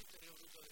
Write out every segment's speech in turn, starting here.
Interior Bruto de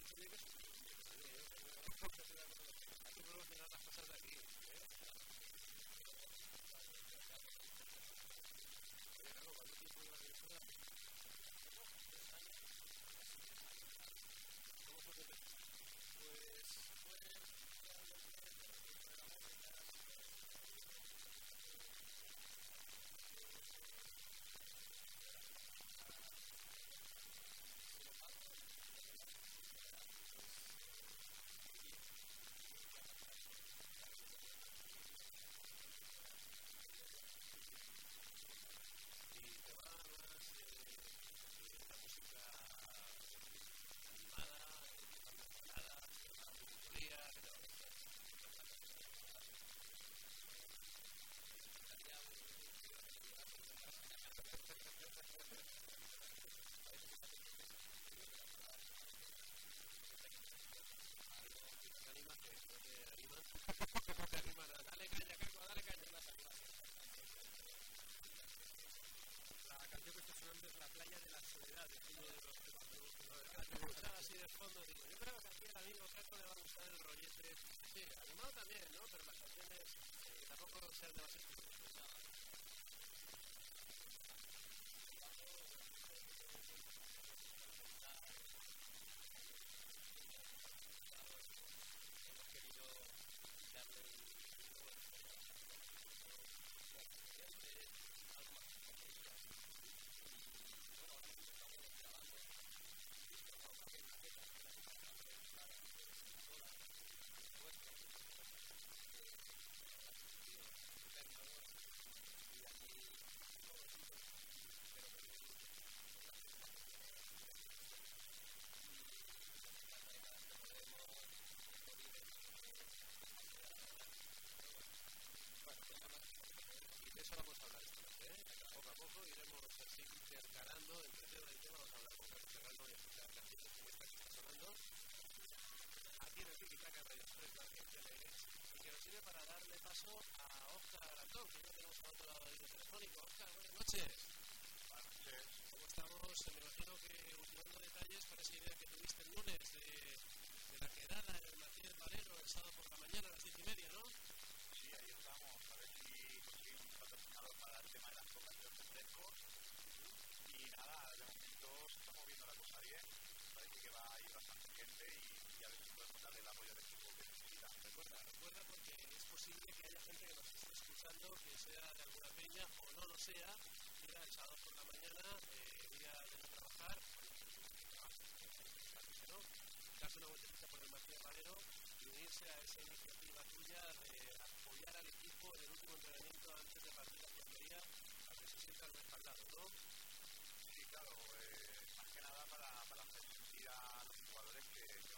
quiero decir que y que nos sirve para darle paso a Óscar Arantón, que ya tenemos al otro lado del telefónico. Óscar, buenas noches. Buenas noches. ¿Cómo estamos? Me imagino que ultimando detalles para esa idea que tuviste el lunes de, de la quedada en el Martínez Valero el sábado por la mañana a las 10 y media, ¿no? Sí, ahí estamos, a ver si conseguimos patrocinador para el tema de las copas de los refrescos. Y nada, de momento se está moviendo la cosa bien, parece que va a ir bastante gente y recuerda porque es posible que haya gente que nos esté escuchando, que sea de alguna peña o no lo sea, que era el sábado por la mañana, eh, día de no trabajar, ¿no? darse una vueltecita por el Martín Valero y unirse a esa iniciativa tuya de apoyar al equipo en el último entrenamiento antes de partir a portería para que se sientan respaldados, ¿no? Sí, claro, eh, más que nada para, para la felicidad a los jugadores que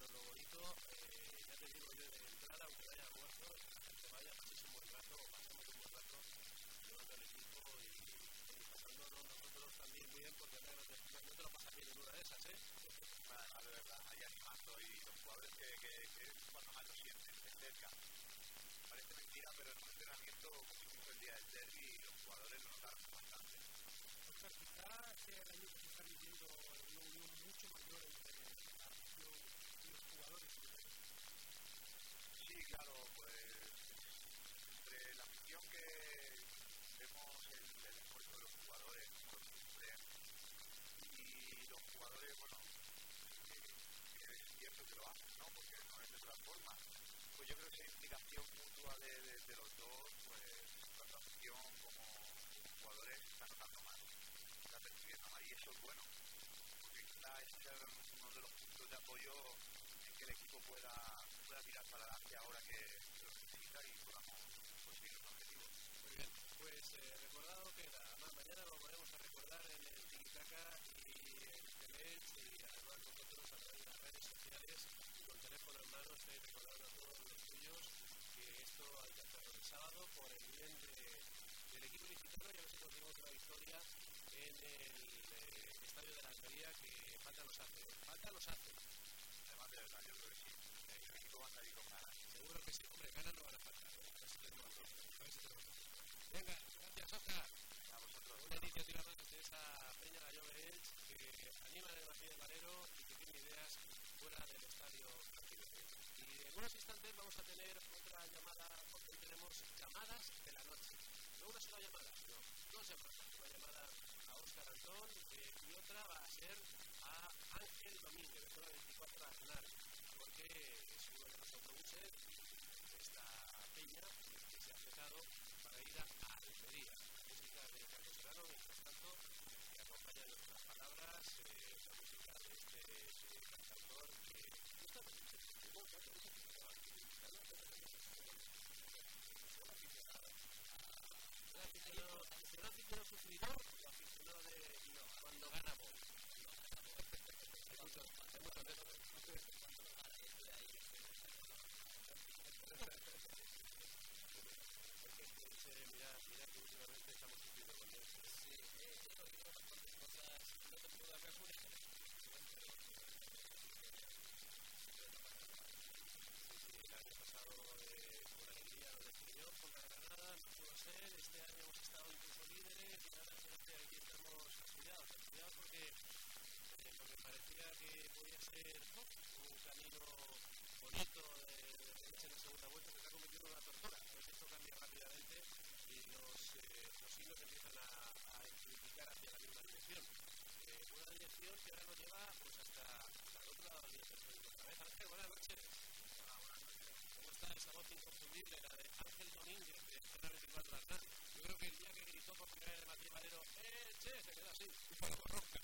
eh, ya te digo yo de entrada, aunque vaya muerto, que vaya, pases un buen rato, o pasemos un buen rato llevando el equipo y, y pasándonos nosotros también bien, porque no, no, te, no te lo pasas bien en una de esas, ¿eh? Además, de verdad, ahí animando y los jugadores que, que, que cuando más lo sienten de cerca. Parece mentira, pero en un entrenamiento, como hicimos el día del derby, los jugadores lo notaron bastante. Oscar, quizá sea el año que se está viviendo una unión mucho mayor entre la afición y los jugadores. Sí, claro, pues entre la afición que vemos el, el esfuerzo de los jugadores, como sufren, y los jugadores, bueno, que es cierto que lo hacen, ¿no? Porque no es de otra forma. Pues yo creo que esa implicación mutua de, de, los dos, pues tanto afición como jugadores está notando más, está percibiendo más, y eso es bueno, porque quizá ese es uno de los puntos de apoyo en que el equipo pueda, pueda tirar para adelante ahora que, que lo necesita y podamos conseguir los objetivos. Muy bien, pues eh, recordado que la, más mañana lo volveremos a recordar en el Tiquitaca y en Telex y además nosotros a través de las redes sociales y con teléfono en mano estoy recordando a todos los suyos que esto hay que hacerlo el sábado por el bien de, del equipo licitano y a ver si conseguimos una victoria en el eh, estadio de la Almería que falta los hace, falta los hace. Además, de verdad, a si tenemos. Venga, gracias, Oscar. A vosotros. Una iniciativa más de esa Peña la Elch que anima el Martín del Valero y que tiene ideas fuera del estadio Y en unos instantes vamos a tener otra llamada, porque tenemos llamadas de la noche. No una sola llamada, sino dos llamadas. Una llamada a Óscar Antón eh, y otra va a ser a Ángel Domínguez, de zona 24 Arnal, que se ha empezado para ir a. La música de Carlos Serrano, mientras tanto, que acompaña nuestras palabras, eh, música de este cantautor que gusta mucho. ¿Un aficionado, sufridor aficionado de no, cuando gana Boy? Hay muchos, hay muchos de esos. mira, mira que últimamente estamos sufriendo con eso. Sí, eh, yo digo bastantes cosas, no te puedo dar caso un ejemplo. el año pasado eh, con alegría lo definió contra Granada, no pudo ser, este año hemos estado incluso líderes y ahora parece aquí estamos porque, eh, porque parecía que podía ser ¿no? un camino bonito de, de, en la segunda vuelta que se ha convertido en una tortura, pero esto cambia rápidamente y los, eh, los hilos empiezan a, a hacia la misma dirección. Eh, una dirección que ahora nos lleva pues hasta, hasta el otro lado del día. Ángel, buenas noches. ¿Cómo está esa voz inconfundible, la de Ángel Domínguez, de Zona 24 Arnal? Yo creo que el día que gritó por primera vez Matías Valero, ¡eh, che! Se quedó así, un poco ronca.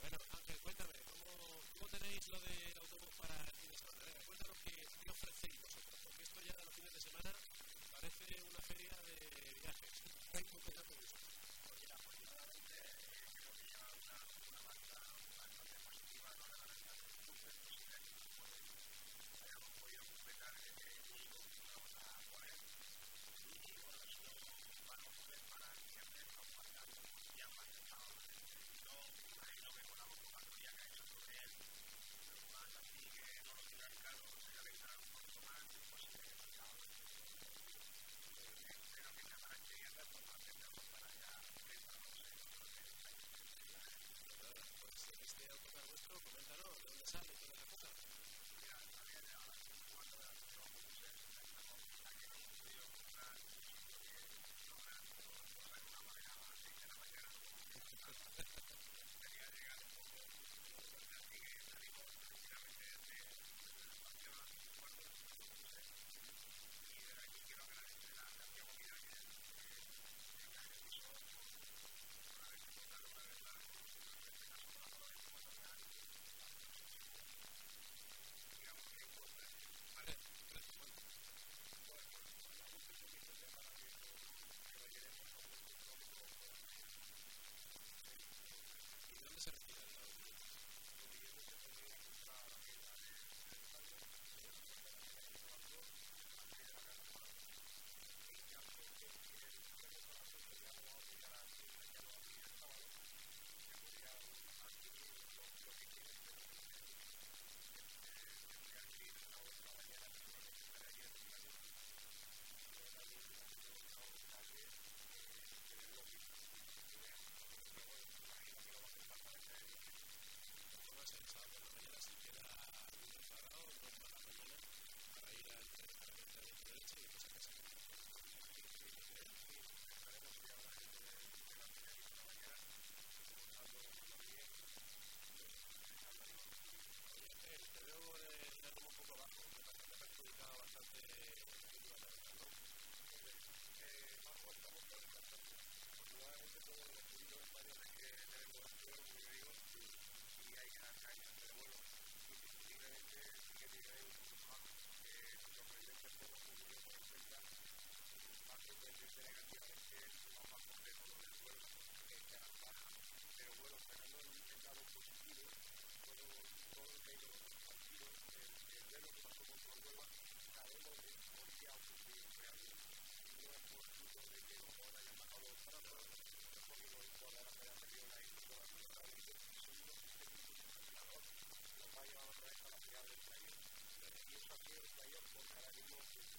Bueno, Ángel, cuéntame, ¿cómo, ¿cómo tenéis lo del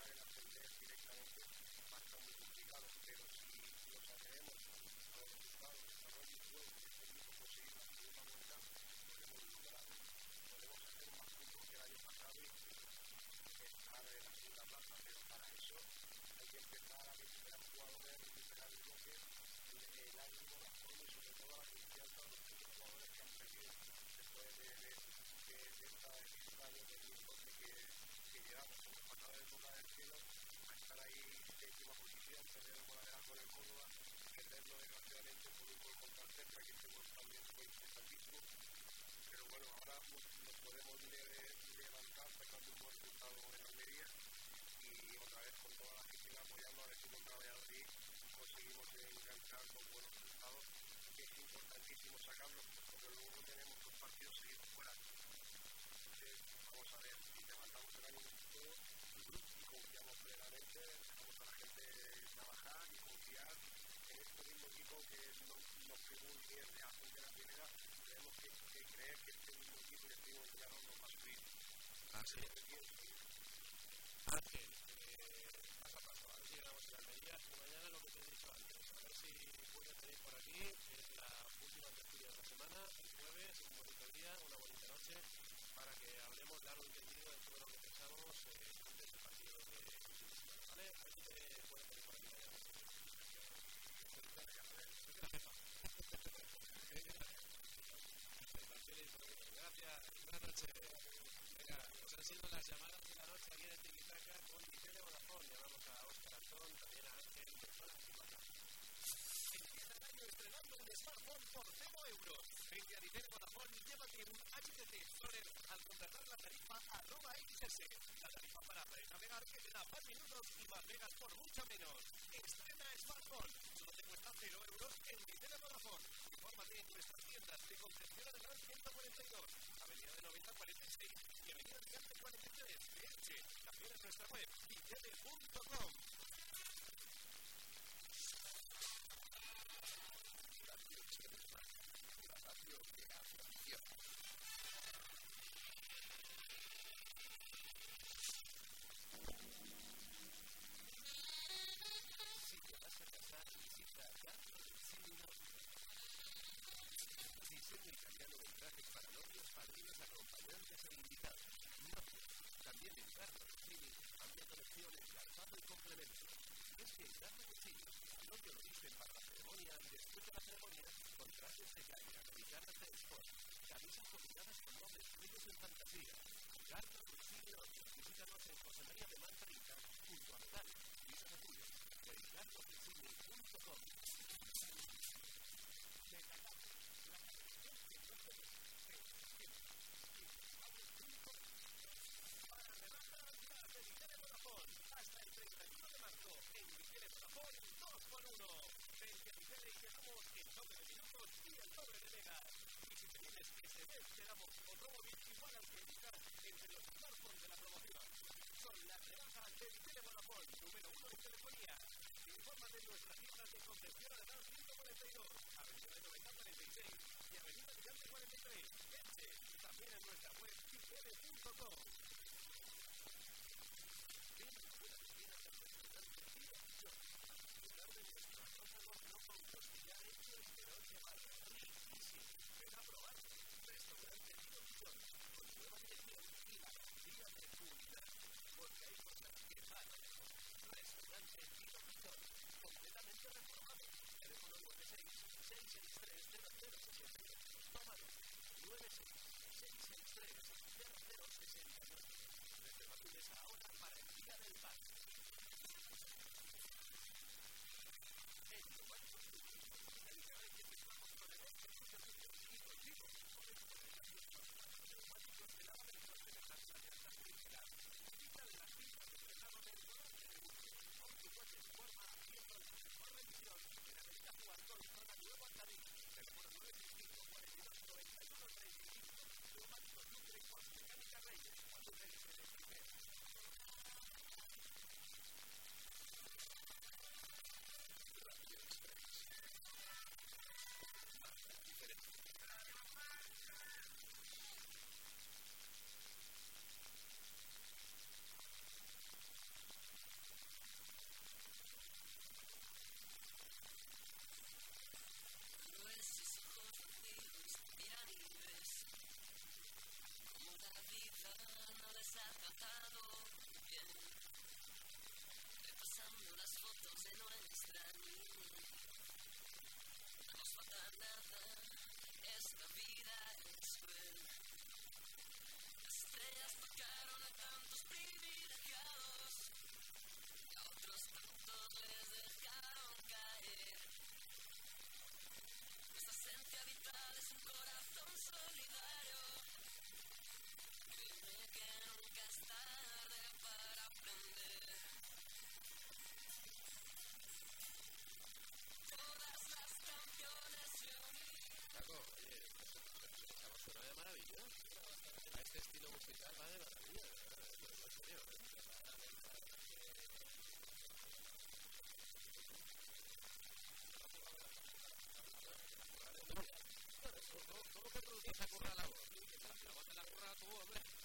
traen las sentencias directamente impactan muy complicados, pero si los atraemos a los resultados, desarrollo y juego que este grupo conseguir la segunda voluntad, podemos lograr, podemos hacer más puntos que el año pasado y estar en la segunda plaza, pero para eso hay que empezar a recuperar jugadores, recuperar el bloque, el ánimo, la forma y sobre todo la confianza de los jugadores que han perdido después de, de, de, de esta de, de, de, de, de, llegamos en los pasadores de Boca del Cielo estar ahí de última posición, perdiendo por la con el Córdoba, perdiendo desgraciadamente por un gol contra el Centra, que este gol también fue importantísimo. Pero bueno, ahora nos podemos levantar sacando un buen resultado en Almería y otra vez con toda la gente apoyando a ver si contra Valladolid conseguimos enganchar con buenos resultados. Es importantísimo sacarlos, porque luego tenemos dos partidos seguidos fuera estamos hablando de esto y confiamos plenamente, dejamos a la gente trabajar y confiar en este mismo equipo que nos, nos firmó un día de de la primera. Tenemos que, que, creer que este mismo equipo y este mismo entrenador nos va a subir. Así es. Ángel, eh, paso a paso, a ver si ganamos en Almería. Mañana lo que te he dicho antes, a ver si puedes venir por aquí. Es la última tertulia de la semana, el jueves, un bonito día, una bonita noche para que hablemos largo y tendido de todo lo que pensamos eh, antes del partido de ¿Vale? A ver si te puedes pedir por aquí. Gracias, buenas noches. Venga, pues han sido las llamadas de la noche aquí en el Tiquitaca con Vicente Vodafone. Llamamos a Oscar Antón, también a Ángel, comprando un smartphone por 0 euros. Vete a Dinero Vodafone y llévate un HTC Explorer al contratar la tarifa arroba XS. La tarifa para navegar que te da más minutos y más megas por mucho menos. Estrena smartphone. Solo te cuesta 0 euros en Dinero Vodafone. Infórmate en nuestras tiendas de concesión de Gran 142, Avenida de 9046 y Avenida de 43 de Elche. También en nuestra web, itd.com. partidos acompañantes e invitados, noches, también encargos de cine, ampliando lecciones, calzado y complementos. Es que en encargos de cine no te lo dicen para la ceremonia y después de la ceremonia, contratos de caña, guitarras de sport, camisas combinadas con nombres tuyos infantiles. Maravilloso. A este estilo musical va de maravilla. En serio, ¿Cómo que produces a currar la voz? La voz te la curra tú, hombre.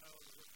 Hallelujah.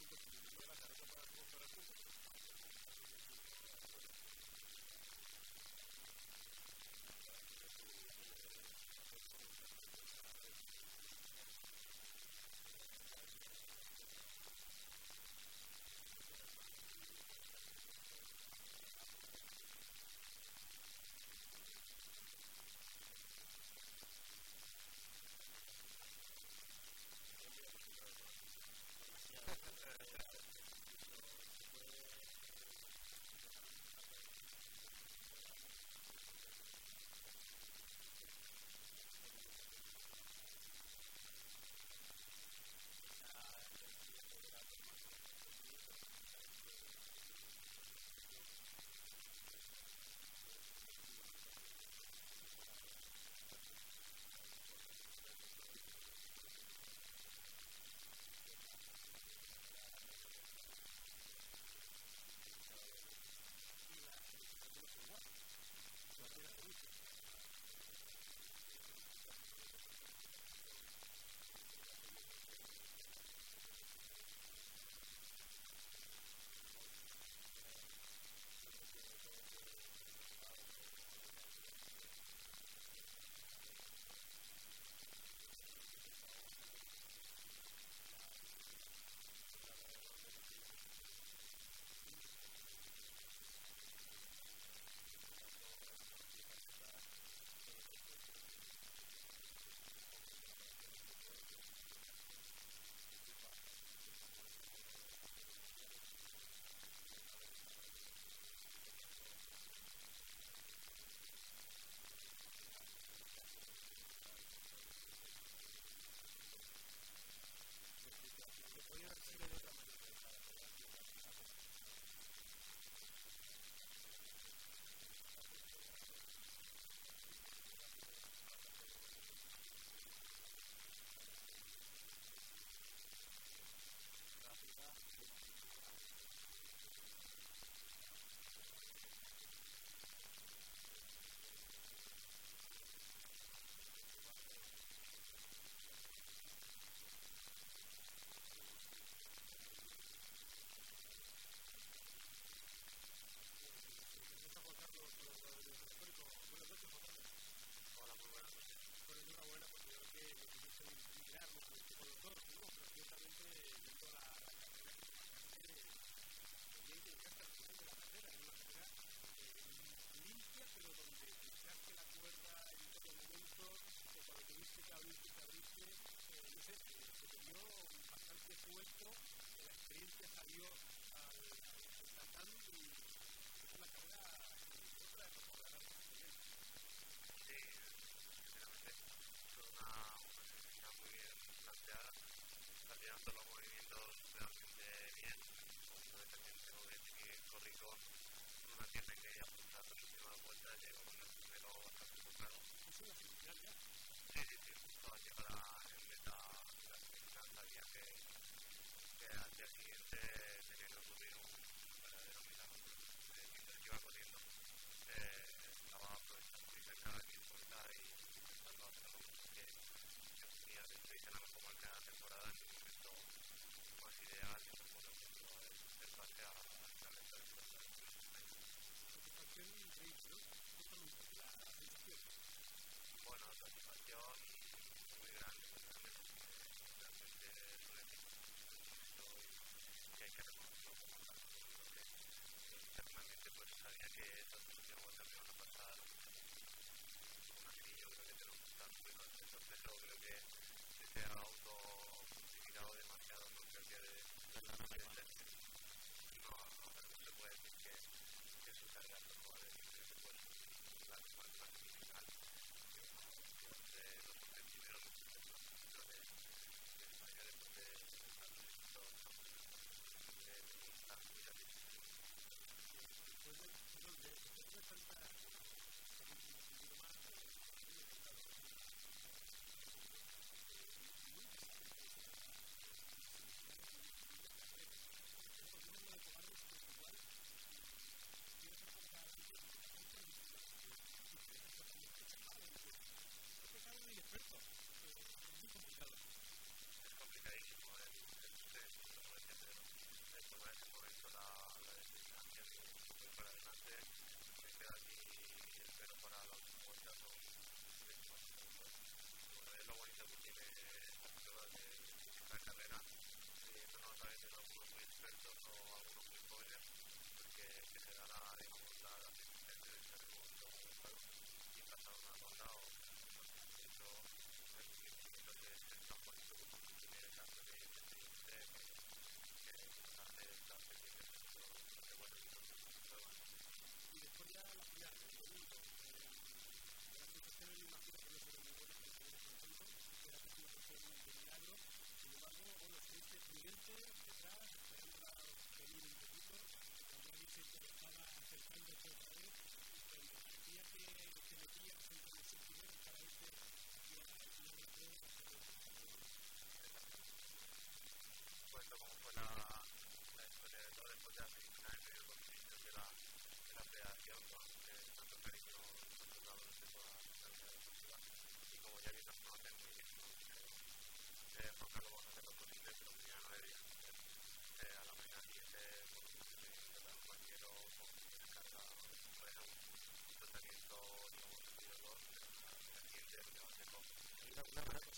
Hay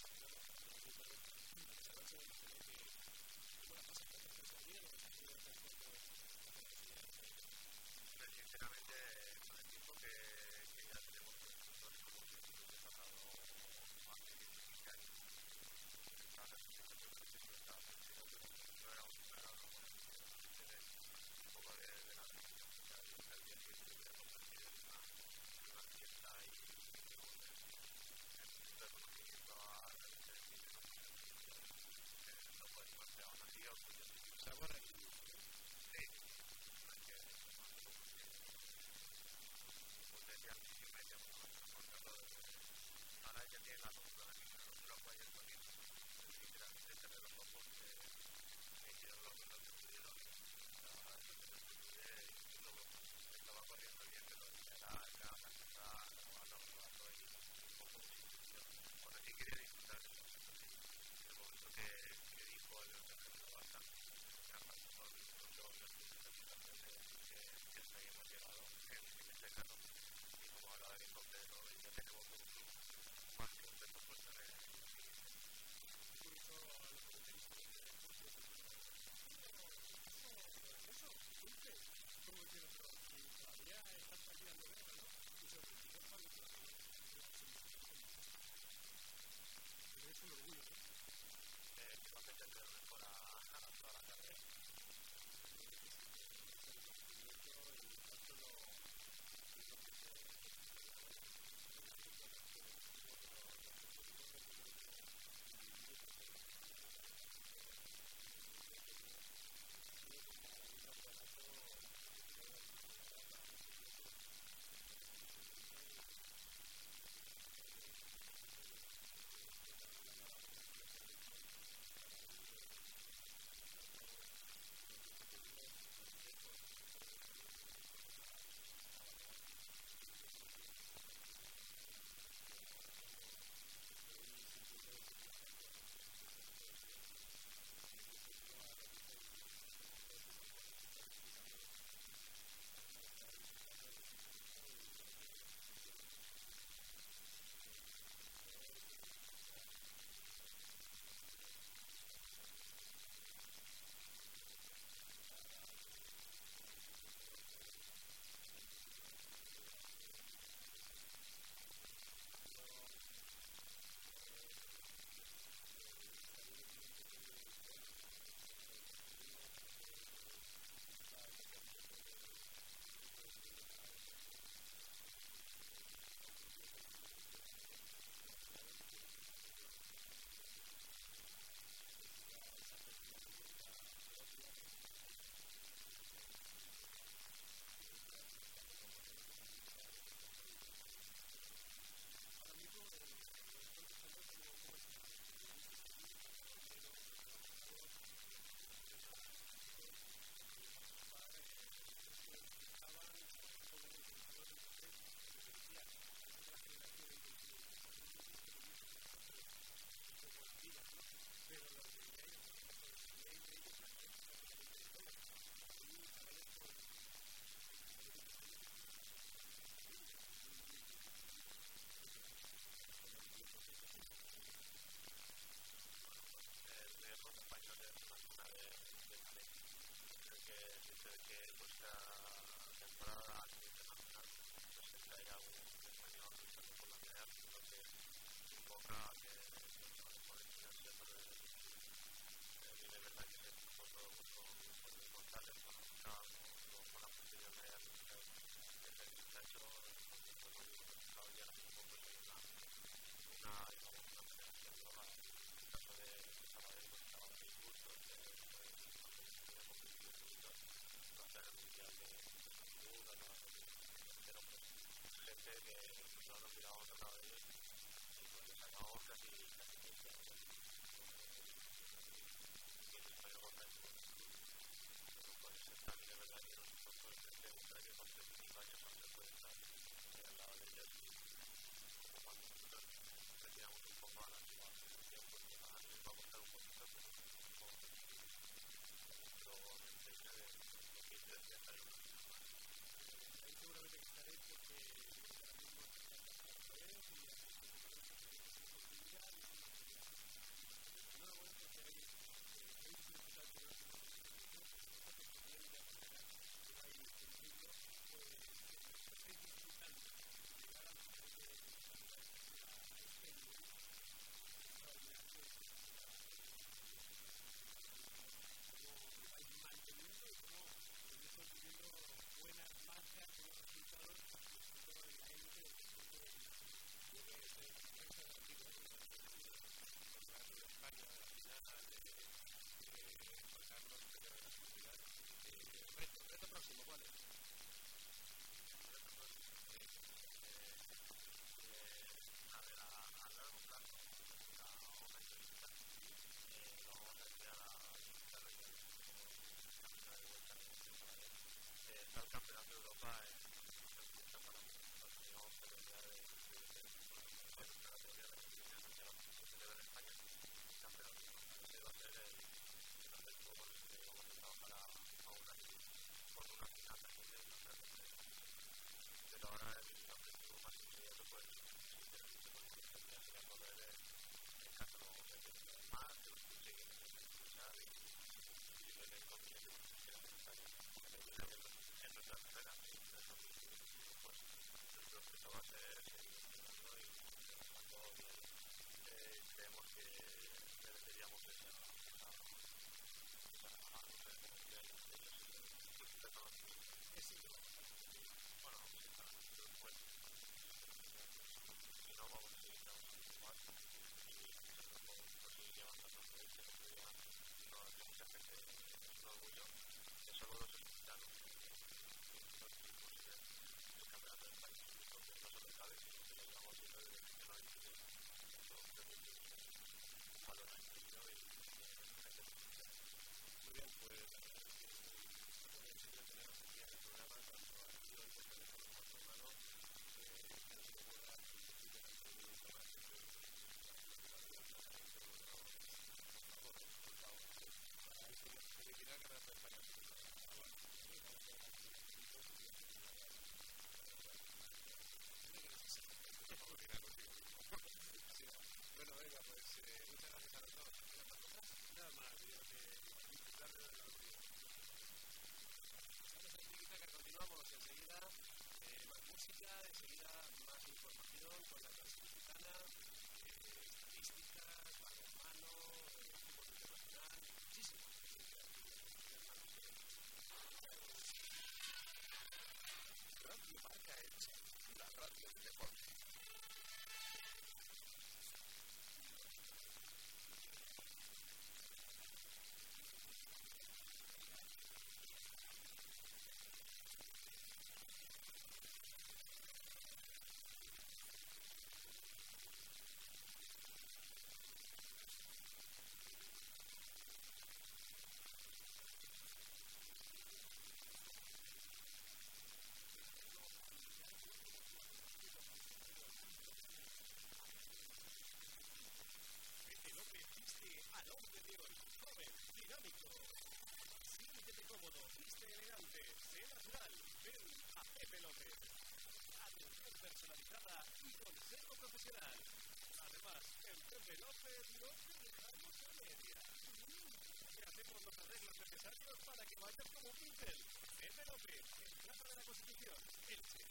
para que vayas como un COPE, el Plaza de la Constitución, Elche.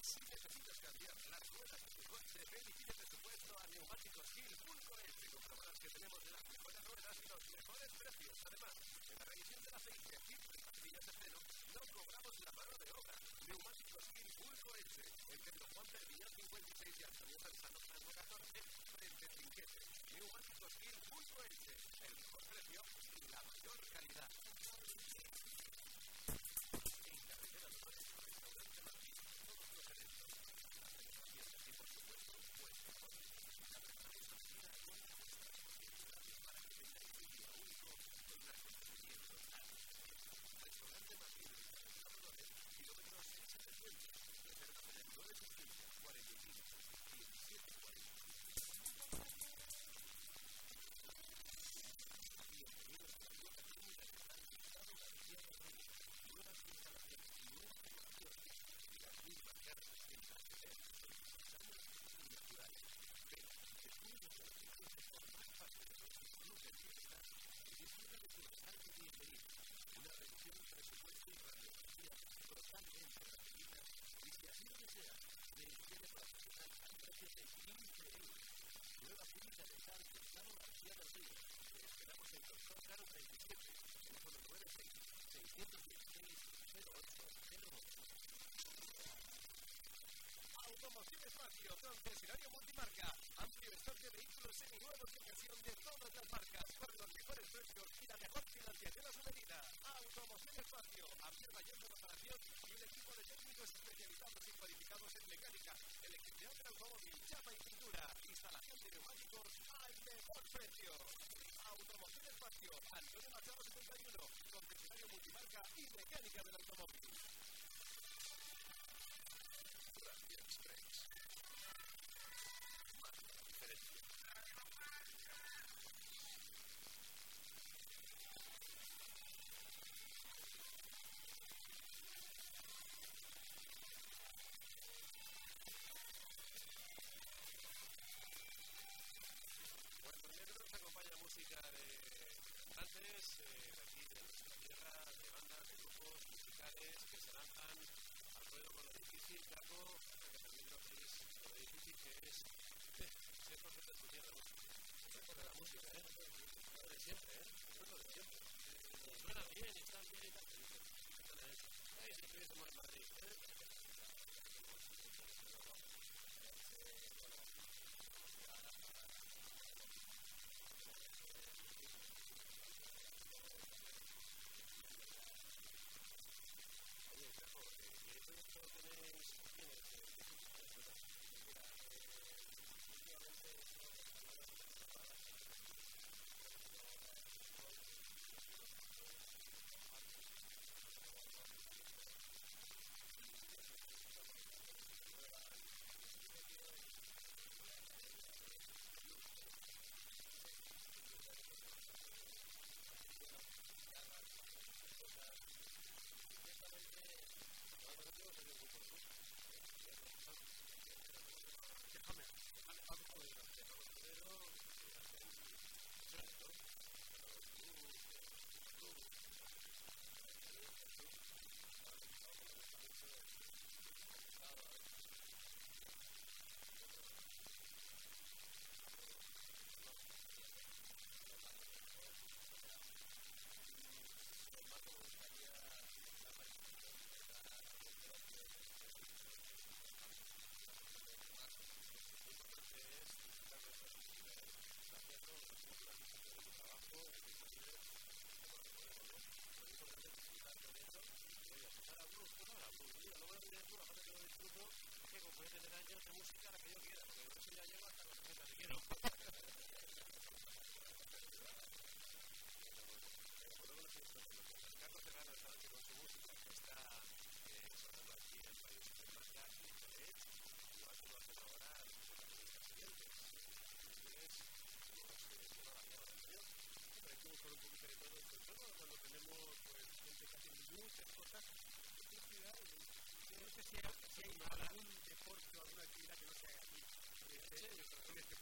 Si necesitas cambiar las ruedas de tu coche, ven y pide presupuesto a Neumáticos Gil Pulco Elche. Comprobarás que tenemos las mejores ruedas y los mejores precios. Además, en la revisión del aceite No cobramos la mano de obra. Neumáticos Pulco Elche. En Pedro Juan Perviñán 56 y Antonio Franco 14, frente Elche. El mejor y la mayor calidad. Concesionario multimarca, amplio stock de vehículos seminuevos y inversión de todas las marcas, con los mejores precios y la mejor financiación a su medida. Automoción Espacio, amplia mayor de reparación y un equipo de técnicos especializados y cualificados en mecánica, electricidad del automóvil, chapa y pintura, instalación de neumáticos al mejor precio. Automoción Espacio, Antonio Machado 71, concesionario multimarca y mecánica del sé si hay, si hay algún deporte o alguna actividad que no se haga aquí. Este,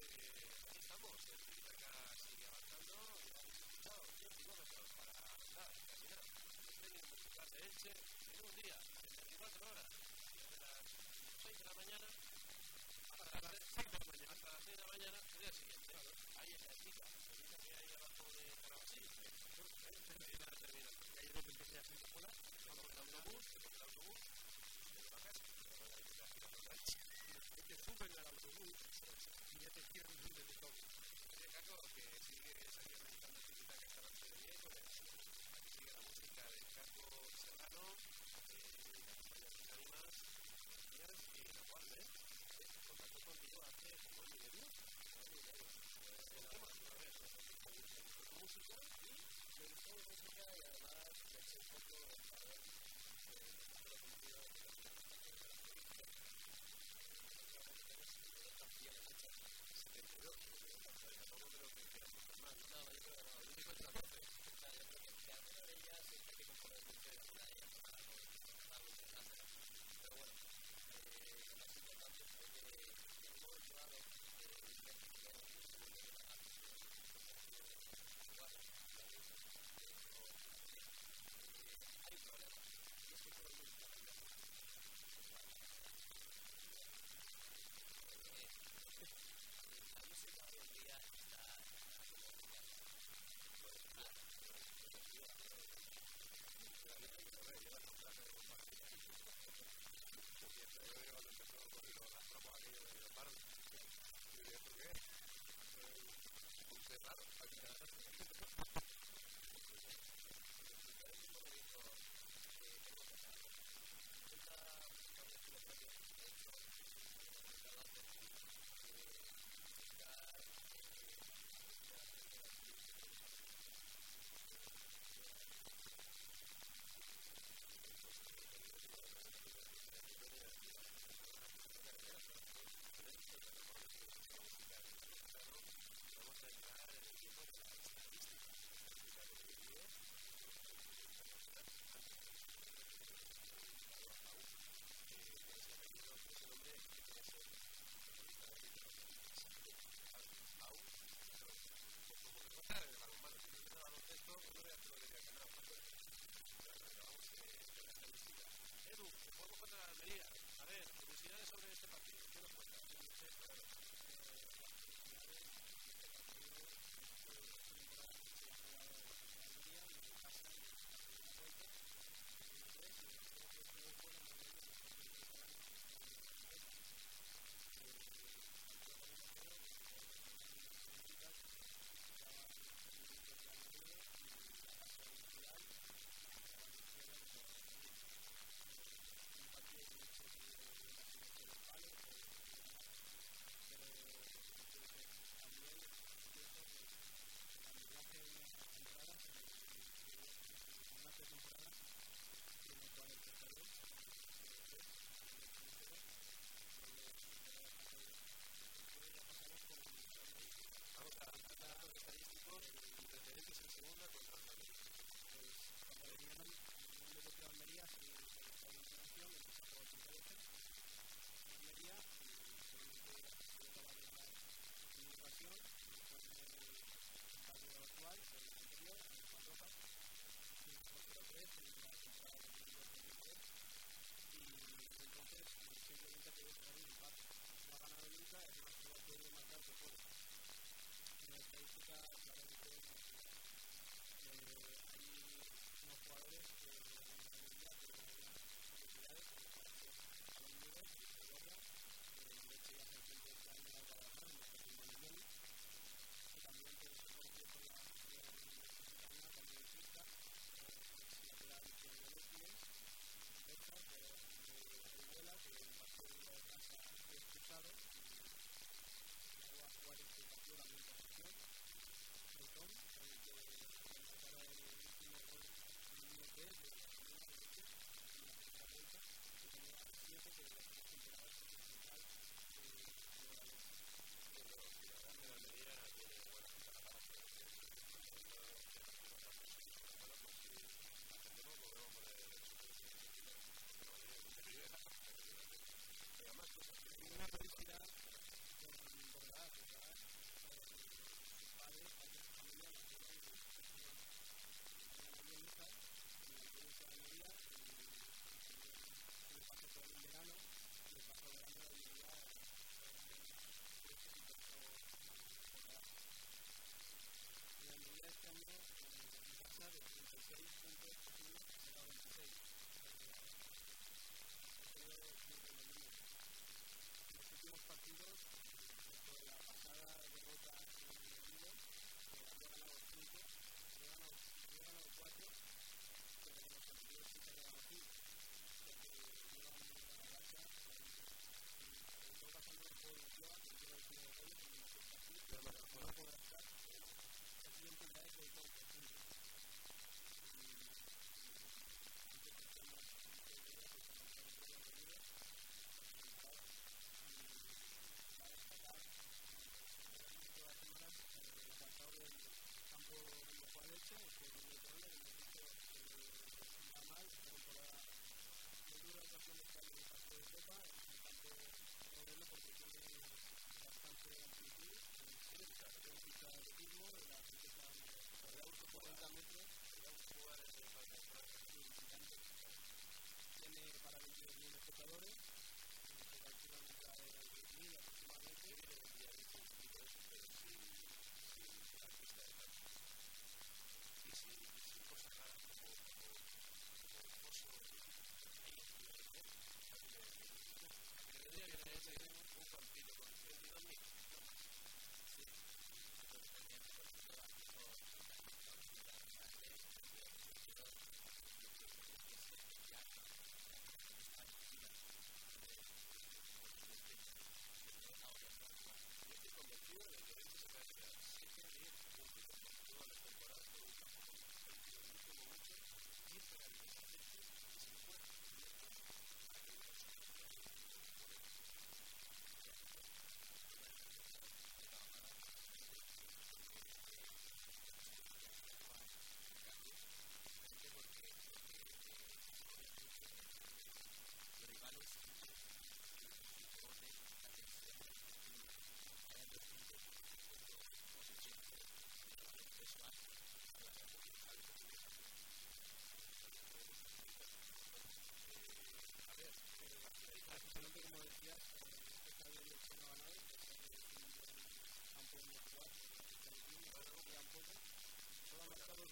eh, ahí estamos. El sigue avanzando. Ya habéis escuchado 10 kilómetros para andar, casi nada. El musical de un día, en 24 horas. Desde las 6 de la mañana las 6 de la mañana, hasta las 6 de la mañana del día siguiente. Ahí en la esquina que hay abajo de Carabasí. Ahí va a terminar. hay de repente se hacen cola, Vamos en autobús, se coge el autobús, se bajas, que suben al autobús y ya te cierran desde todo. Oye, Caco, que realizando el Titicaca esta noche de miércoles. Aquí sigue la música de Caco Serrano, eh, de Ánimas, Díaz y la Juan, ¿eh? Contacto contigo hace y medio. año y medio. El tema, a ver, música y Me música y además me eché un poco de lo conocido de la canciones hechas 72, tampoco creo que quieras más. No, yo creo que no, yo digo otra cosa. O sea, yo creo que, que alguna de ellas siempre hay que componer mucho y alguna de ellas para no para no intentárselas. Pero bueno, eh, lo más importante es que un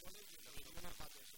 goles y.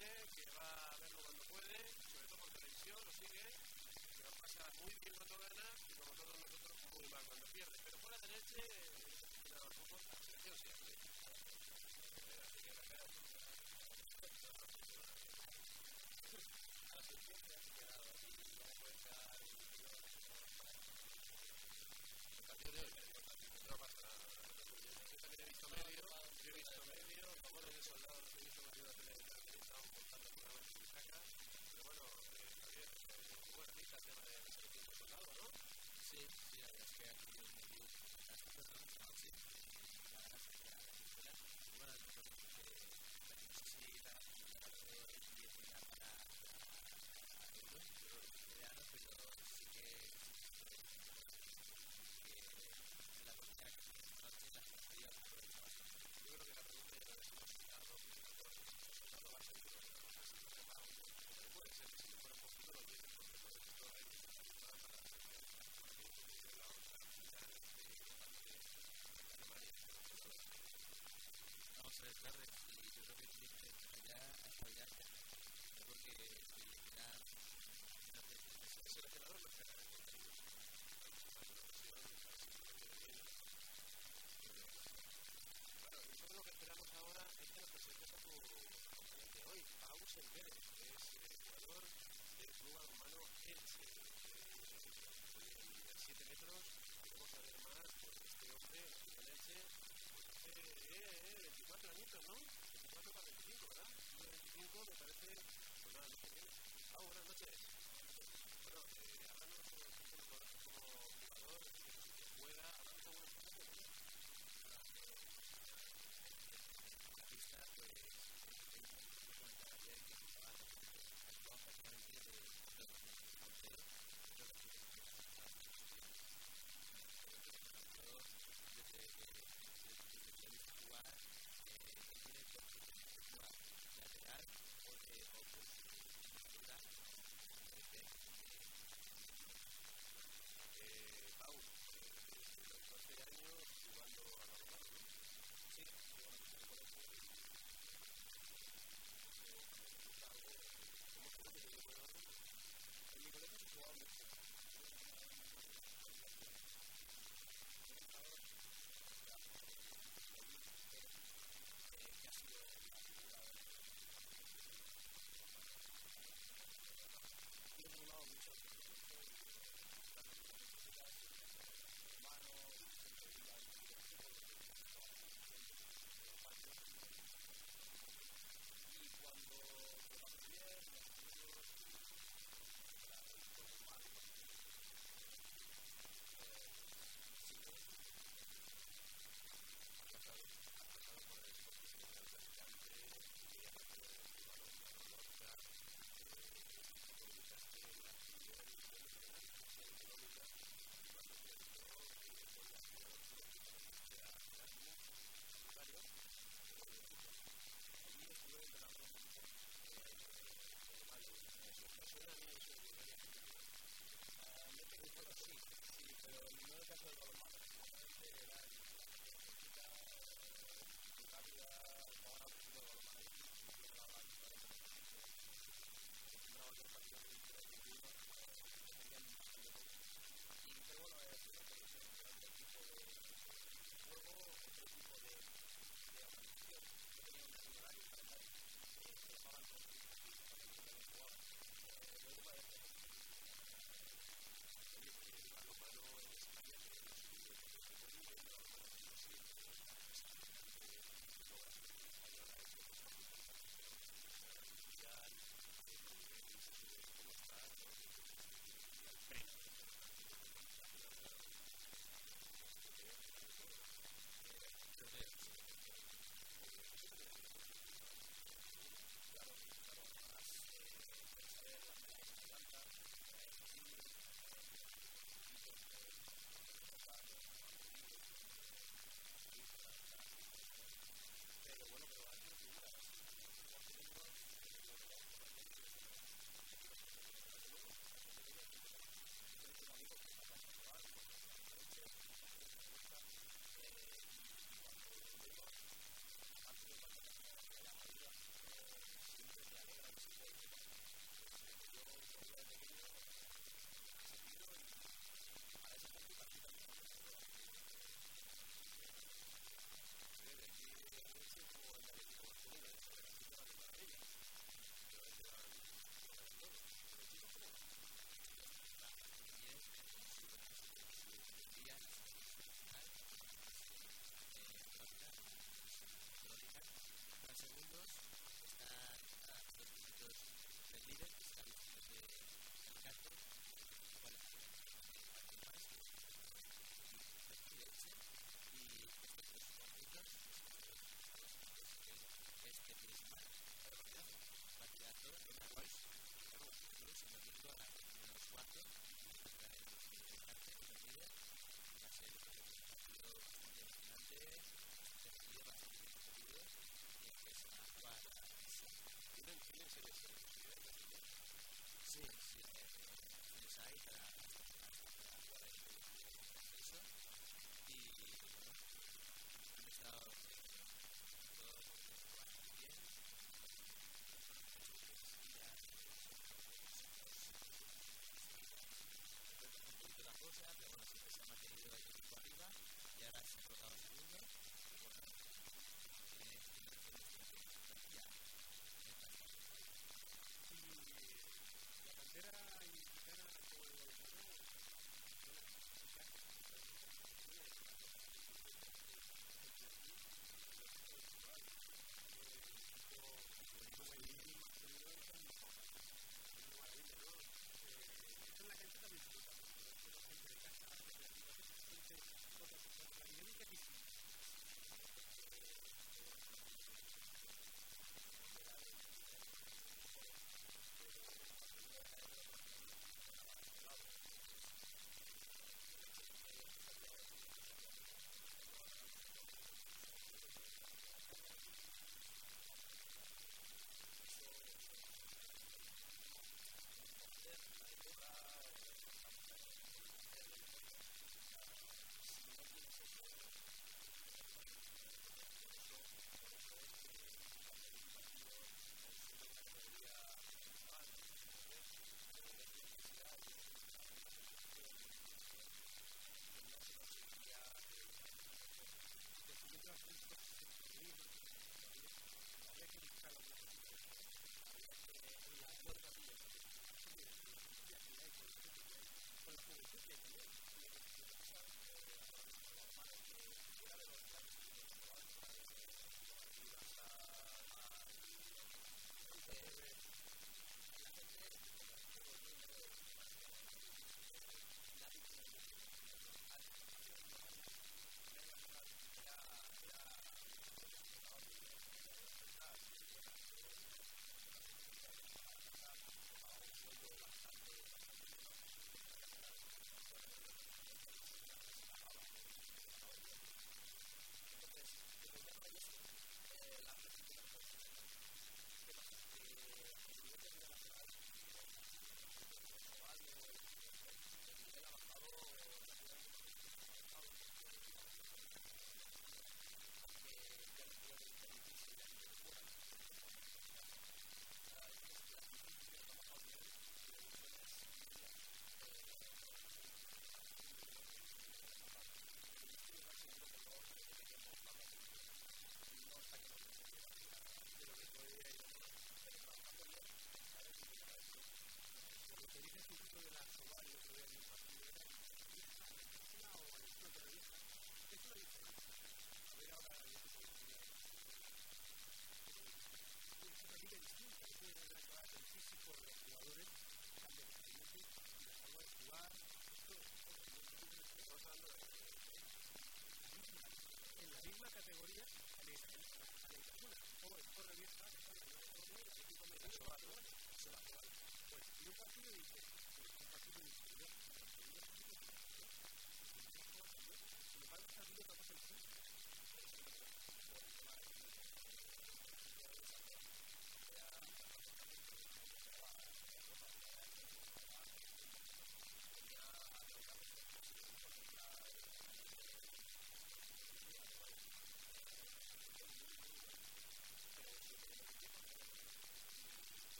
que va a verlo cuando puede, sobre todo por televisión, lo sigue, que lo pasa muy bien cuando gana y como todos nosotros muy mal cuando pierde. Pero fuera de leche, no, fútbol, la selección siempre. Gracias. hacer discretismos o algo, ¿no? Sí, sí, la verdad que ha sido un muy.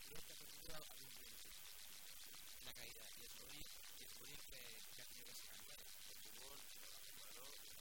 creo que ha perdido a un en la caída. Y el Mourinho, y el Mourinho eh, que, ha tenido que ser cambiado. El fútbol, el malo, de la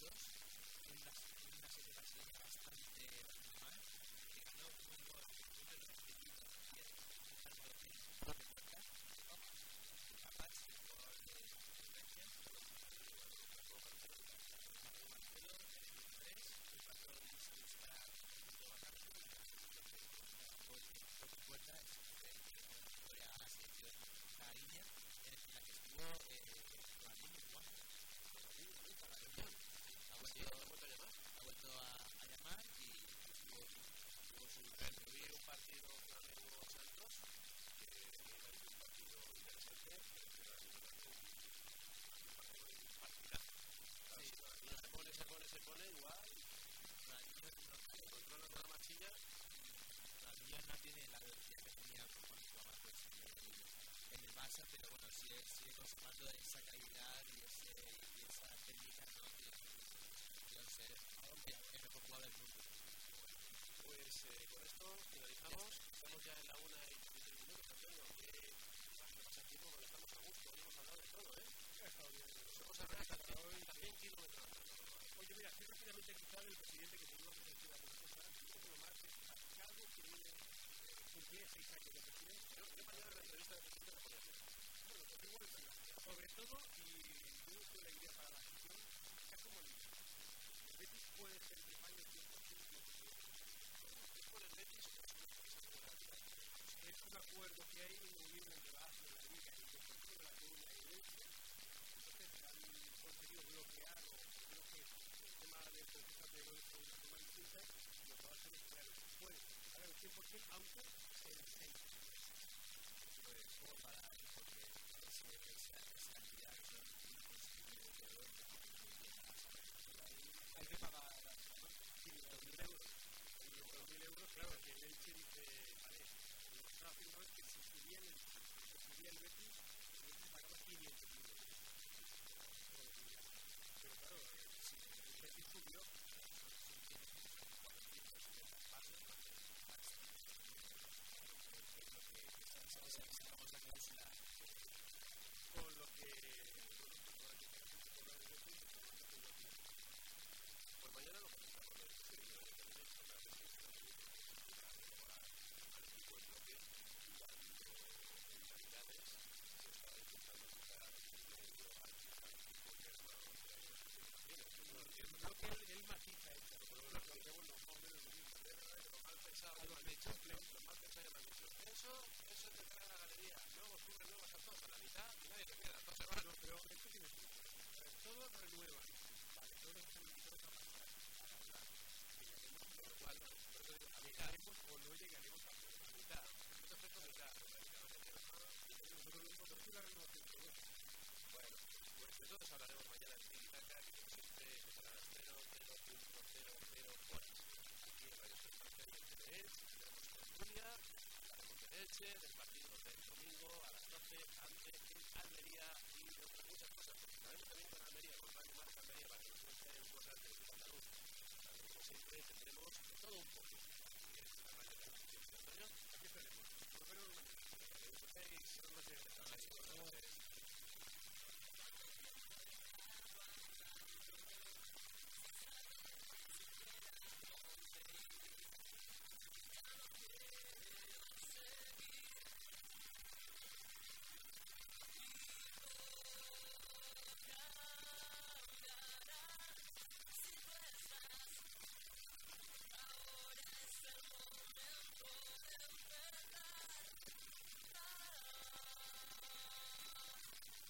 Dios cruzado el presidente que que decir alguna cosa. Yo creo que lo más destacado que viene cumplía seis años de presidente. Yo, yo mañana la entrevista de presidente la voy a hacer. Bueno, pues igual sobre todo, y yo no la idea para la gestión, está como el El Betis puede ser de España 100% por el Betis es un acuerdo que hay en el debate de la liga y que consigue la segunda evidencia. Entonces han conseguido bloquear o creo que el tema de procesos de con una forma distinta lo hacer los el 100% aunque el 6 pues como para porque esa, que inconcebibles de hay que pagar 500.000 euros 500.000 euros claro que el Elche dice vale lo que estaba haciendo que si subía el, si Betis pagaba 500.000 euros pero claro si el Betis subió cláusula con lo que lo mal pensado. Eso, eso te trae a la galería. Luego suben nuevos a todos a la mitad y nadie te queda. Todos se van. No, pero esto tiene sentido. Todo renueva. Vale, invitados a pasar, para hablar. Llegaremos, lo cual, o no llegaremos a A mitad. Esto es mitad. Nosotros es una renovación todo. Bueno, pues de todos hablaremos mañana en que 0.0000 horas. Aquí en Radio en TVS, tendremos tertulia, hablaremos de Elche, del partido del domingo a las 12 ante el Almería y de otras muchas cosas. Estaremos también con Almería, con Radio Marca Almería, para que nos poco del equipo andaluz. Como siempre, tendremos de todo un poco. En la radio de la Aquí estaremos. Menos mañana.